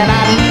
and I